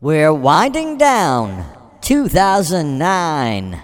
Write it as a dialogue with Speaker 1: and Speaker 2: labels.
Speaker 1: We're winding down 2009.